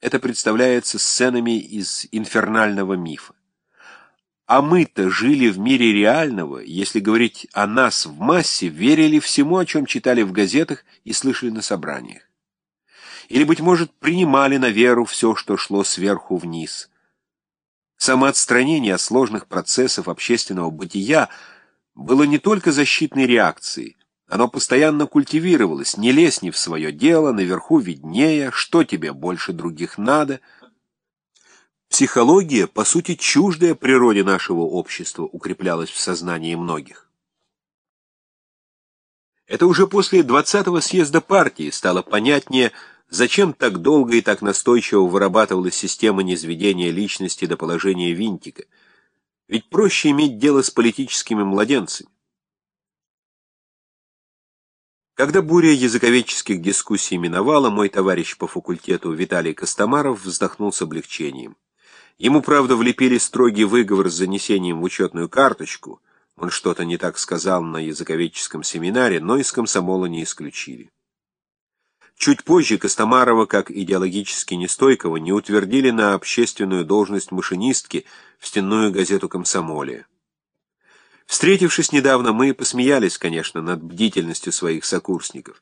Это представляется сценами из инфернального мифа. А мы-то жили в мире реального, если говорить о нас в массе, верили всему, о чем читали в газетах и слышали на собраниях. Или, быть может, принимали на веру все, что шло сверху вниз. Самоотстранение от сложных процессов общественного бытия было не только защитной реакцией, оно постоянно культивировалось, не лезь не в свое дело, наверху виднее, что тебе больше других надо — Психология, по сути, чуждая природе нашего общества, укреплялась в сознании многих. Это уже после 20-го съезда партии стало понятнее, зачем так долго и так настойчиво вырабатывалась система низведения личности до положения винтика. Ведь проще иметь дело с политическими младенцами. Когда буря языковедческих дискуссий миновала, мой товарищ по факультету Виталий Костомаров вздохнул с облегчением. Ему, правда, влепили строгий выговор с занесением в учетную карточку. Он что-то не так сказал на языковедческом семинаре, но из комсомола не исключили. Чуть позже Костомарова, как идеологически нестойкого, не утвердили на общественную должность машинистки в стенную газету «Комсомолия». Встретившись недавно, мы посмеялись, конечно, над бдительностью своих сокурсников.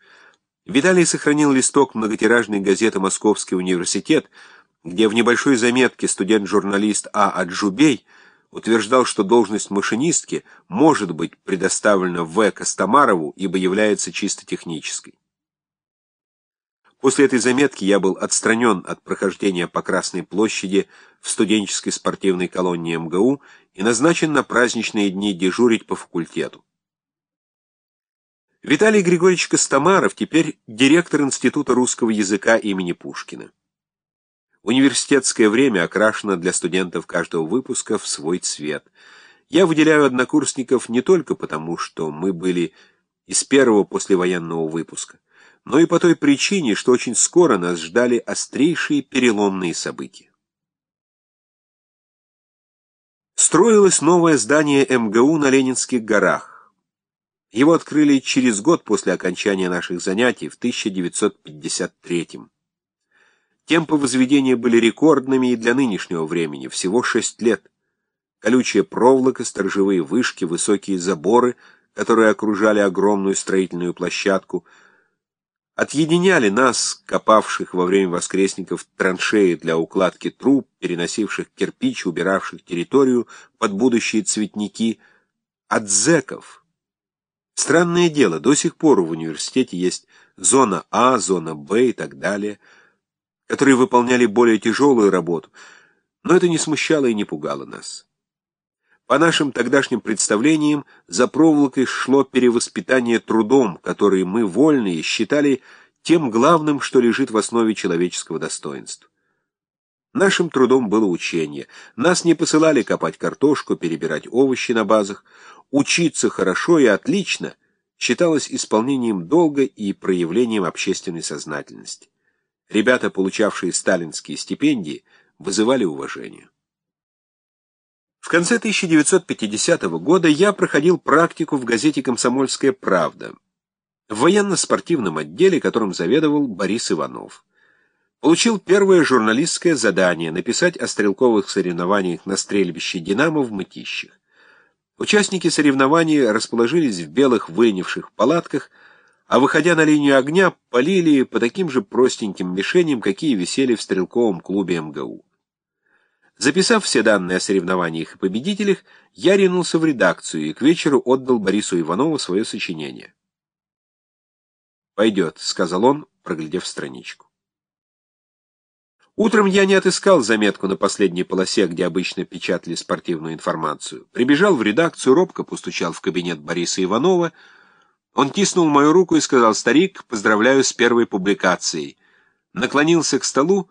Виталий сохранил листок многотиражной газеты «Московский университет», где в небольшой заметке студент-журналист А. Аджубей утверждал, что должность машинистки может быть предоставлена В. Костомарову, ибо является чисто технической. После этой заметки я был отстранен от прохождения по Красной площади в студенческой спортивной колонии МГУ и назначен на праздничные дни дежурить по факультету. Виталий Григорьевич Костомаров теперь директор Института русского языка имени Пушкина. Университетское время окрашено для студентов каждого выпуска в свой цвет. Я выделяю однокурсников не только потому, что мы были из первого послевоенного выпуска, но и по той причине, что очень скоро нас ждали острейшие переломные события. Строилось новое здание МГУ на Ленинских горах. Его открыли через год после окончания наших занятий в 1953 году. Темпы возведения были рекордными и для нынешнего времени, всего шесть лет. Колючая проволока, сторожевые вышки, высокие заборы, которые окружали огромную строительную площадку, отъединяли нас, копавших во время воскресников траншеи для укладки труб, переносивших кирпич, убиравших территорию под будущие цветники, от зэков. Странное дело, до сих пор в университете есть зона А, зона Б и так далее — которые выполняли более тяжелую работу, но это не смущало и не пугало нас. По нашим тогдашним представлениям, за проволокой шло перевоспитание трудом, который мы, вольные, считали тем главным, что лежит в основе человеческого достоинства. Нашим трудом было учение. Нас не посылали копать картошку, перебирать овощи на базах. Учиться хорошо и отлично считалось исполнением долга и проявлением общественной сознательности. Ребята, получавшие сталинские стипендии, вызывали уважение. В конце 1950 года я проходил практику в газете «Комсомольская правда» в военно-спортивном отделе, которым заведовал Борис Иванов. Получил первое журналистское задание написать о стрелковых соревнованиях на стрельбище «Динамо» в Мытищах. Участники соревнований расположились в белых выленивших палатках, а выходя на линию огня, полили по таким же простеньким мишеням, какие висели в стрелковом клубе МГУ. Записав все данные о соревнованиях и победителях, я ринулся в редакцию и к вечеру отдал Борису Иванову свое сочинение. «Пойдет», — сказал он, проглядев страничку. Утром я не отыскал заметку на последней полосе, где обычно печатали спортивную информацию. Прибежал в редакцию, робко постучал в кабинет Бориса Иванова — он тиснул мою руку и сказал, «Старик, поздравляю с первой публикацией». Наклонился к столу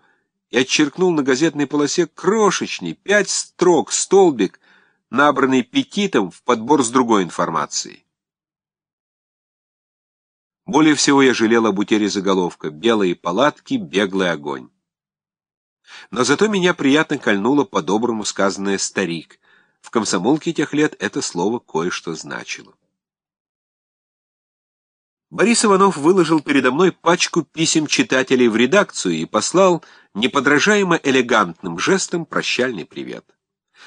и отчеркнул на газетной полосе крошечный, пять строк, столбик, набранный петитом в подбор с другой информацией. Более всего я жалел об утере заголовка «Белые палатки, беглый огонь». Но зато меня приятно кольнуло по-доброму сказанное «старик». В комсомолке тех лет это слово кое-что значило. Борис Иванов выложил передо мной пачку писем читателей в редакцию и послал неподражаемо элегантным жестом прощальный привет.